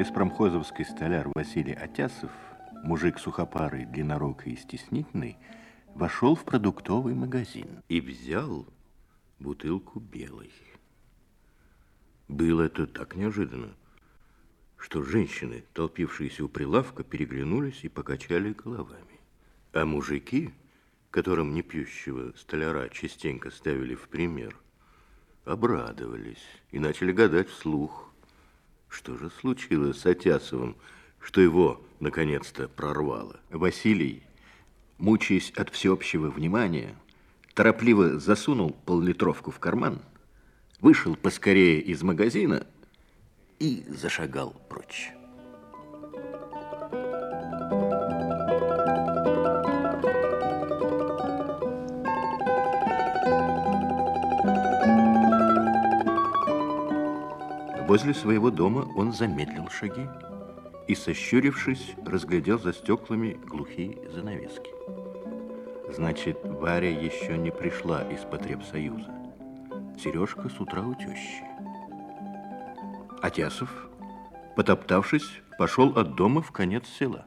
Морозовский столяр Василий Атясов, мужик сухопарый, длиннорукий и стеснительный, вошел в продуктовый магазин и взял бутылку белой. Было это так неожиданно, что женщины, толпившиеся у прилавка, переглянулись и покачали головами. А мужики, которым непьющего столяра частенько ставили в пример, обрадовались и начали гадать вслух, что же случилось с Атясовым, что его наконец-то прорвало. Василий, мучаясь от всеобщего внимания, торопливо засунул поллитровку в карман, вышел поскорее из магазина и зашагал прочь. Возле своего дома он замедлил шаги и, сощурившись, разглядел за стеклами глухие занавески. Значит, Варя еще не пришла из потребсоюза. Сережка с утра у тещи. Атясов, потоптавшись, пошел от дома в конец села.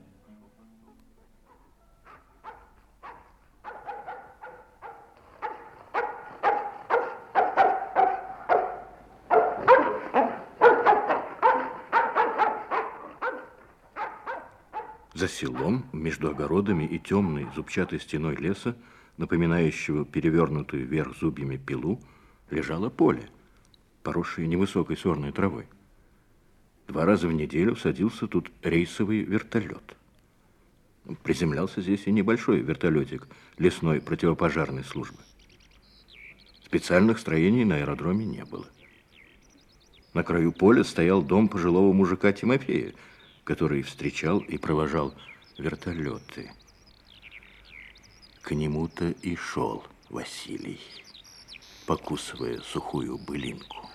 За селом, между огородами и темной зубчатой стеной леса, напоминающего перевернутую вверх зубьями пилу, лежало поле, поросшее невысокой сорной травой. Два раза в неделю садился тут рейсовый вертолет. Приземлялся здесь и небольшой вертолетик лесной противопожарной службы. Специальных строений на аэродроме не было. На краю поля стоял дом пожилого мужика Тимофея, который встречал и провожал вертолеты. К нему-то и шел Василий, покусывая сухую былинку.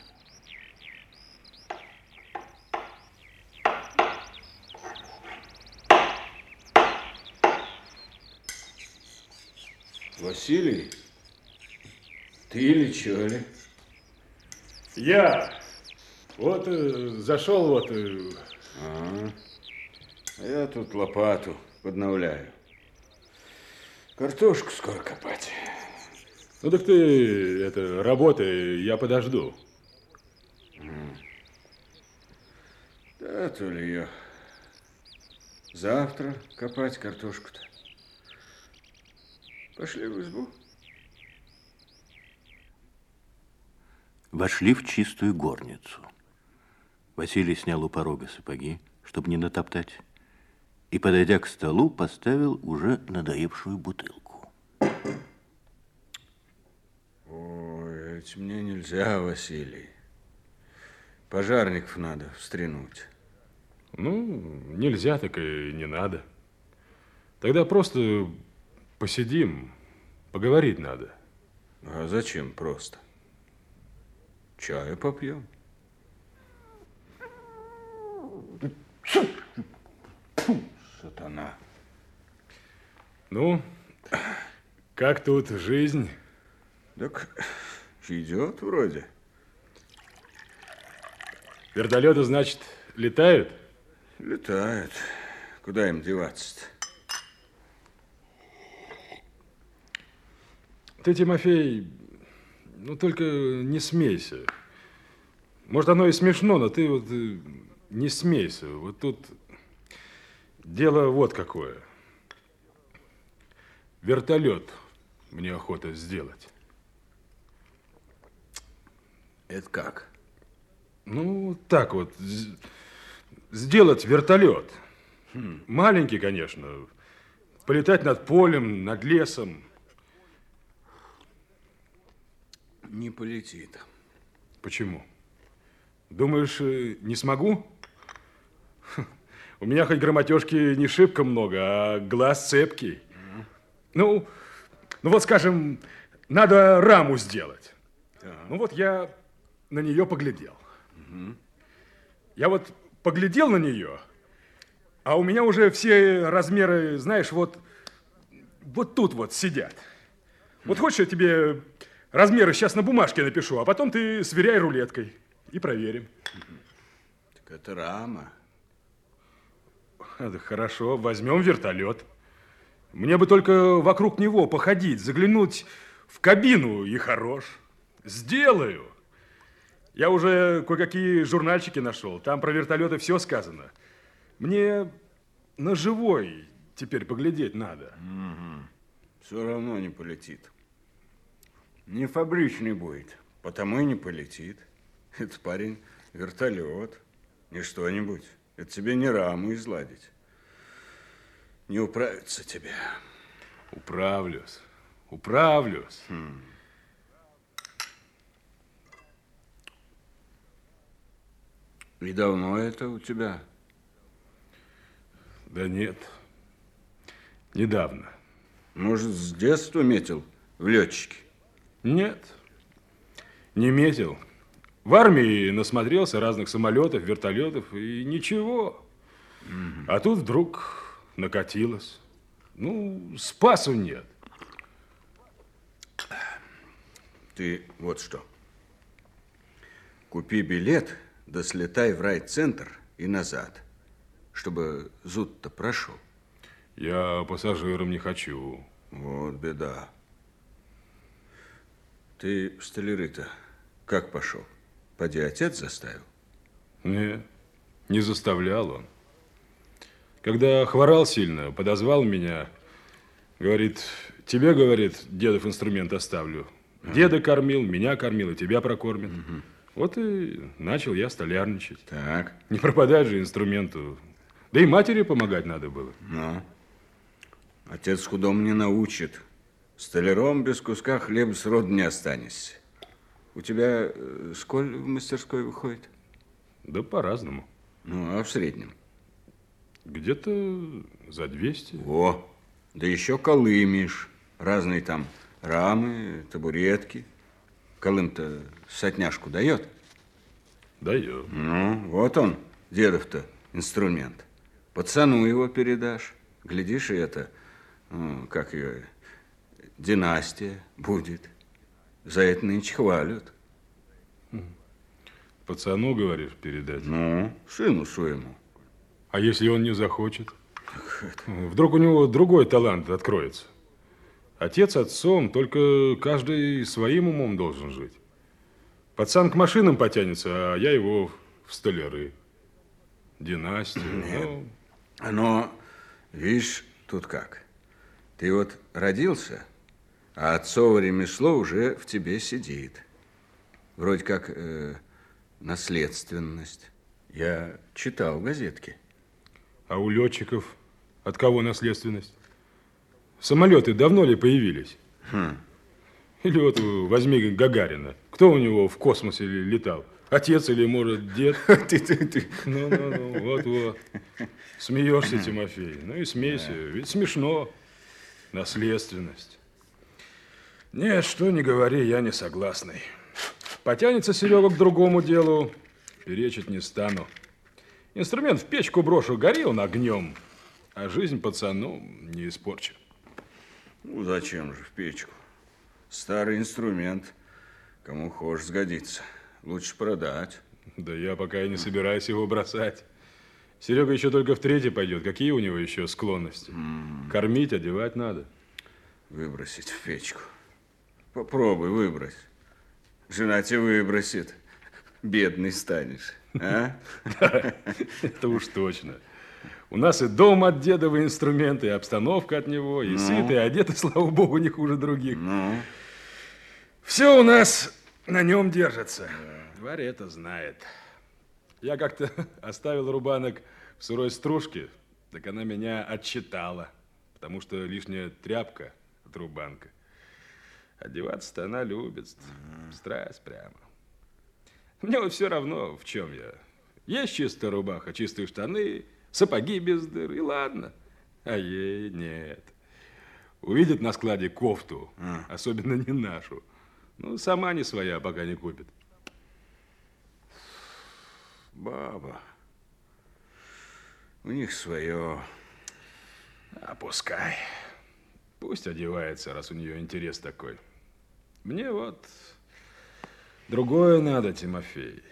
Василий, ты или что ли? Я. Вот э, зашел вот. Э, А, я тут лопату подновляю. Картошку скоро копать. ну так ты это работай, я подожду. Да, то ли ее завтра копать картошку-то. Пошли в избу. Вошли в чистую горницу. Василий снял у порога сапоги, чтобы не натоптать, и, подойдя к столу, поставил уже надоевшую бутылку. Ой, ведь мне нельзя, Василий. Пожарников надо встрянуть. Ну, нельзя, так и не надо. Тогда просто посидим, поговорить надо. А зачем просто? Чаю попьем. Ну, как тут жизнь? Так идет вроде. Вертолеты, значит, летают? Летает. Куда им деваться-то? Ты, Тимофей, ну только не смейся. Может, оно и смешно, но ты вот э, не смейся. Вот тут дело вот какое. Вертолет мне охота сделать. Это как? Ну, так вот, сделать вертолет. Маленький, конечно. Полетать над полем, над лесом. Не полетит. Почему? Думаешь, э, не смогу? Хм, У меня хоть грамотежки не шибко много, а глаз цепкий. Ну, ну вот, скажем, надо раму сделать. Ну вот я на нее поглядел. Я вот поглядел на нее, а у меня уже все размеры, знаешь, вот, вот тут вот сидят. Вот хочешь, я тебе размеры сейчас на бумажке напишу, а потом ты сверяй рулеткой и проверим. Так это рама. Это хорошо, возьмем вертолет. Мне бы только вокруг него походить, заглянуть в кабину и хорош. Сделаю. Я уже кое-какие журнальчики нашел. Там про вертолеты все сказано. Мне на живой теперь поглядеть надо. Все равно не полетит. Не фабричный будет, потому и не полетит. Это парень вертолет, не что-нибудь. Это тебе не раму изладить. Не управится тебе. Управлюсь, управлюсь. И давно это у тебя? Да нет, недавно. Может, с детства метил в летчики? Нет, не метил. В армии насмотрелся разных самолетов, вертолетов и ничего. А тут вдруг накатилось. Ну, спасу нет. Ты вот что. Купи билет, да слетай в райцентр и назад, чтобы зуд-то прошел. Я пассажиром не хочу. Вот беда. Ты в столяры-то как пошел? Поди отец заставил? Нет, не заставлял он. Когда хворал сильно, подозвал меня, говорит, тебе, говорит, дедов инструмент оставлю. Деда кормил, меня кормил, и тебя прокормит. Вот и начал я столярничать. Так, Не пропадать же инструменту. Да и матери помогать надо было. ну. Отец худому не научит. Столяром без куска хлеба сроду не останешься. У тебя э, сколь в мастерской выходит? Да по-разному. Ну, а в среднем? Где-то за 200. О, да еще колымишь. Разные там рамы, табуретки. Колым-то сотняшку дает? Даю. Ну, вот он, дедов-то инструмент. Пацану его передашь. Глядишь, и это, ну, как ее, династия будет. За это нынче хвалят. Пацану, говоришь, передать. Ну, сыну своему. А если он не захочет? Вдруг у него другой талант откроется. Отец отцом, только каждый своим умом должен жить. Пацан к машинам потянется, а я его в столяры. Династия. Ну, Но, видишь, тут как. Ты вот родился, а отцово ремесло уже в тебе сидит. Вроде как э, наследственность. Я читал газетки. А у летчиков от кого наследственность? Самолеты давно ли появились? Или вот возьми Гагарина. Кто у него в космосе летал? Отец или, может, дед? Ты, ты, ты. Ну-ну-ну, вот-вот. Смеешься, Тимофей. Ну и смейся, ведь смешно. Наследственность. Нет, что не говори, я не согласный. Потянется Серега к другому делу, перечить не стану. Инструмент в печку брошу, гори он огнем, а жизнь пацану не испорчу. Ну, зачем же в печку? Старый инструмент. Кому хочешь сгодится. Лучше продать. Да я пока и не собираюсь его бросать. Серега еще только в третий пойдет. Какие у него еще склонности? Кормить, одевать надо. Выбросить в печку. Попробуй выбрось. Жена тебя выбросит. Бедный станешь. А? Это уж точно. У нас и дом от дедовы инструменты, и обстановка от него, и сыты, и одеты, слава богу, не хуже других. Ну, Все у нас на нем держится. Варя это знает. Я как-то оставил рубанок в сырой стружке, так она меня отчитала, потому что лишняя тряпка от рубанка. Одеваться-то она любит, страсть прямо. Мне вот все равно, в чем я. Есть чистая рубаха, чистые штаны, сапоги без дыр, и ладно. А ей нет. Увидит на складе кофту, особенно не нашу. Ну, сама не своя, пока не купит. баба. У них свое. А пускай. Пусть одевается, раз у нее интерес такой. Мне вот другое надо, Тимофей.